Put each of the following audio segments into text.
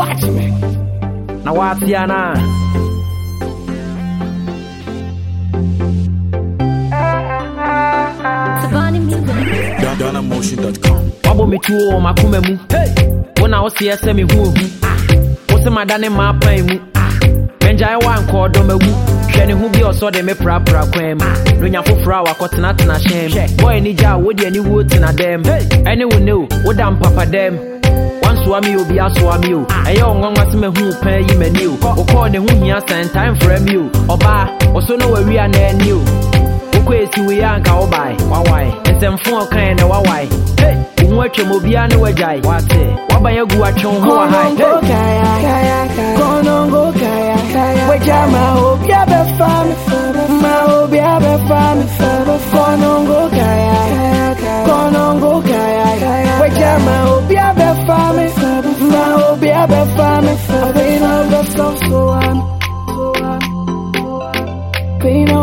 watch me. Now watch ya now. DonnaMotion.com. Wabo me tuo o oh, makume mu. Hey. Wona ah! ah! ah! wo se ese me hu. Wo se madane ma mu. Menja e wa nko. Hwɛ ne ho bi ɔsɔ me prapra kwan mu. Nonya foforɔ a wakɔtenatena hyɛn mu. Bɔyɛ ni gya a wodi ani tena dɛm. Ɛne wo ne o, woda mpapa. soa mi o bi asoa mi o ɛyɛ ɔnwanwa sɛ mahu pɛn yi m'ani o wokɔɔ ne ho hia sɛn time frɛ mi o ɔbaa ɔso no wawia na ani o wokɔ ɛsi wei anka wobae wawae nsɛmfo ɔkae na wawae wo ho atwam obiaa ne wagyae e wate. Waban agu atwe ho wahae Wajama hope ya be fam.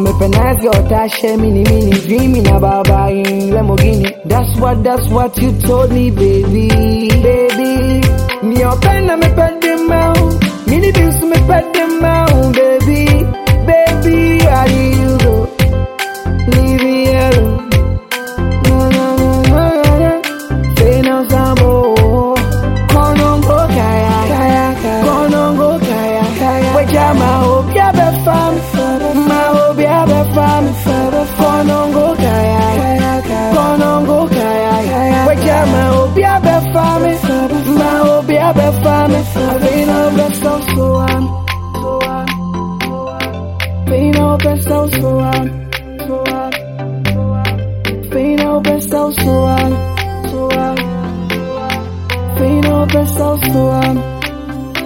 me penalize girl that share mini mini dreaming about buying Lamborghini. That's what, that's what you told me, baby, baby. Me your obi abe fam. Pain the soul, so on. Pain the soul, so on. Pain the soul, so on. Pain the soul, so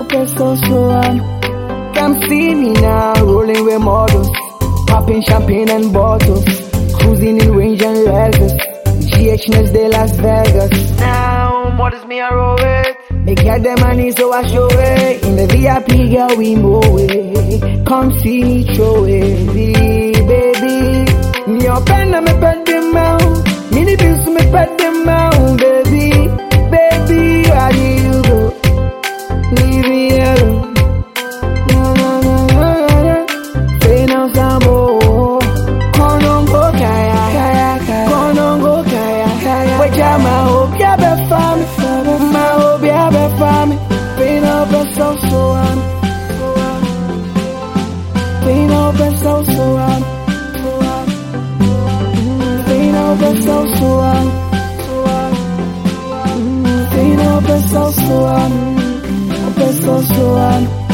of the soul, so on. Come see me now, rolling with models, popping champagne and bottles, cruising in range and Lexus, GH next day Las Vegas. Now, what is me I roll with? They get the money, so I show it. In the VIP, girl, we move it. Come see me throw it, baby. Me your pen, me pet them out. Mini bills, me pet them out, baby. Baby, where do you go? Leave me alone. No, no, no, no, Soul, so of the soul, so of the soul, so the soul, so on.